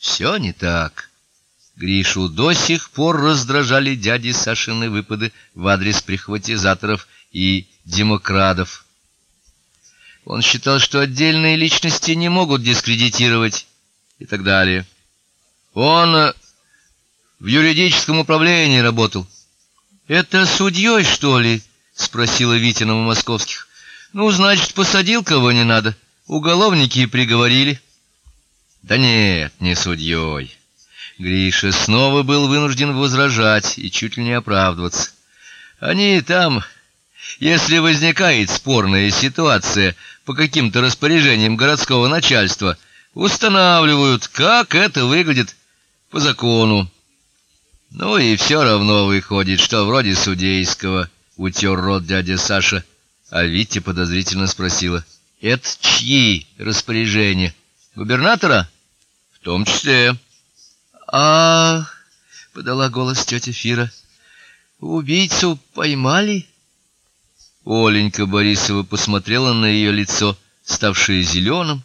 Все не так. Гришу до сих пор раздражали дяди Сашины выпады в адрес прихватизаторов и демократов. Он считал, что отдельные личности не могут дискредитировать и так далее. Он э, в юридическом управлении работал. Это судьей, что ли? спросила Витина у московских. Ну, значит, посадил кого не надо. Уголовники приговорили. Да нет, не судьей. Гриша снова был вынужден возражать и чуть ли не оправдываться. Они там, если возникает спорная ситуация по каким-то распоряжениям городского начальства, устанавливают, как это выглядит по закону. Ну и все равно выходит, что вроде судейского утер рот дядя Саша, а Витя подозрительно спросила: "Это чьи распоряжения? Губернатора?" "В том числе" а подала голос тетя Фира. Убийцу поймали? Оленька Борисова посмотрела на ее лицо, ставшее зеленым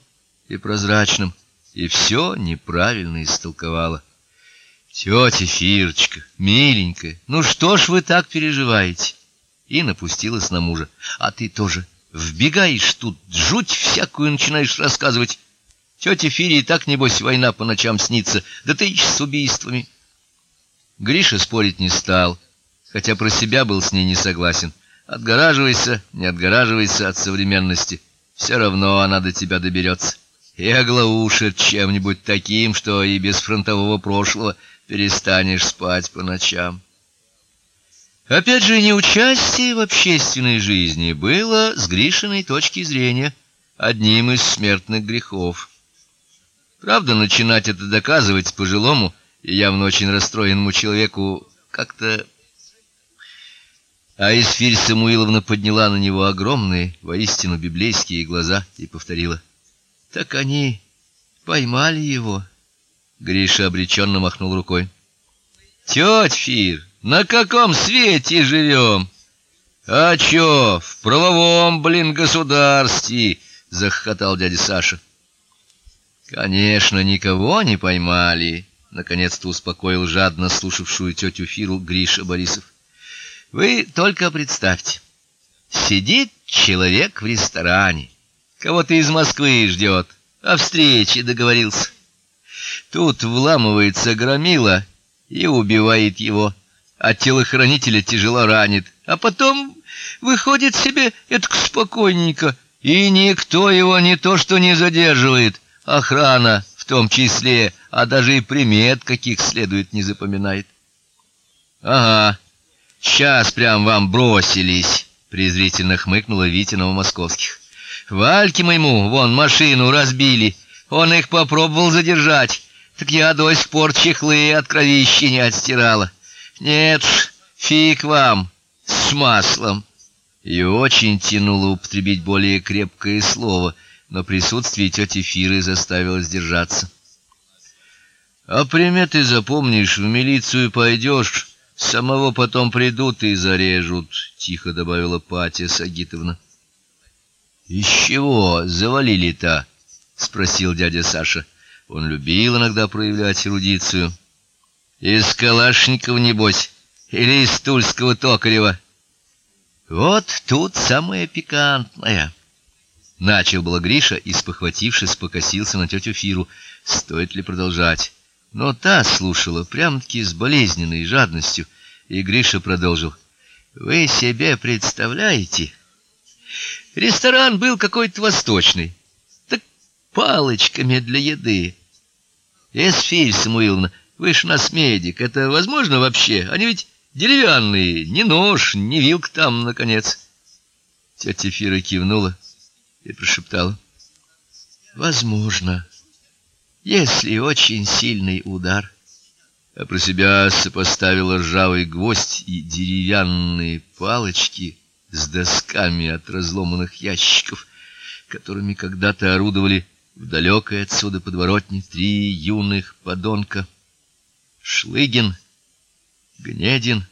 и прозрачным, и все неправильно истолковала. Тетя Фирочка, миленькая, ну что ж вы так переживаете? И напустилась на мужа. А ты тоже вбегаешь тут, жуть всякую начинаешь рассказывать. Тете Фире и так небось война по ночам снится, да ты ищешь с убийствами. Гриша спорить не стал, хотя про себя был с ней не согласен. Отгораживайся, не отгораживайся от современности, все равно она до тебя доберется. И оглаушит чем-нибудь таким, что и без фронтового прошлого перестанешь спать по ночам. Опять же, неучастие в общественной жизни было с Гришиной точки зрения одним из смертных грехов. Правда, начинать это доказывать пожилому и явно очень расстроенному человеку как-то А Исфирь Самуиловна подняла на него огромные, воистину библейские глаза и повторила: "Так они поймали его". Гриша обреченно махнул рукой. "Тёть Фир, на каком свете живем? А чё, в правовом, блин, государстве?" захохотал дядя Саша. Конечно, никого не поймали, наконец-то успокоил жадно слушавшую тетю Фиру Гриша Борисов. Вы только представьте. Сидит человек в ресторане, кого-то из Москвы ждет, о встрече договорился. Тут вламывается громила и убивает его, а телохранителя тяжело ранит, а потом выходит себе это спокойненько, и никто его не то что не задерживает, Охрана в том числе, а даже и примет каких следует не запоминает. Ага. Сейчас прям вам бросились, презрительно хмыкнула Витина московских. Вальки моему вон машину разбили. Он их попробовал задержать. Так я до сих пор чехлы от кровищи не отстирала. Нет, фиг вам с маслом. И очень тянуло употребить более крепкое слово но присутствие тети Фиры заставило сдержаться. А приметы запомнишь, в милицию пойдешь, самого потом придут и зарежут, тихо добавила Патя Сагитовна. Из чего завалили-то? спросил дядя Саша. Он любил иногда проявлять эрудицию. Из Калашникова небось или из Тульского Токарева. Вот тут самое пикантное. Начал было Гриша и, спохватившись, покосился на тетю Фиру. Стоит ли продолжать? Но та слушала прям-таки с болезненной жадностью, и Гриша продолжил: "Вы себе представляете? Ресторан был какой-то восточный. Так палочками для еды. Эсфирь Самуиловна, вы ж нас медик, это возможно вообще? Они ведь деревянные, ни нож, ни вилка там, наконец". Тетя Фира кивнула и прошептала: "Возможно, если очень сильный удар". А про себя сопоставила ржавый гвоздь и деревянные палочки с досками от разломанных ящиков, которыми когда-то орудовали в далекой отсюда подворотне три юных подонка: Шлыгин, Гнедин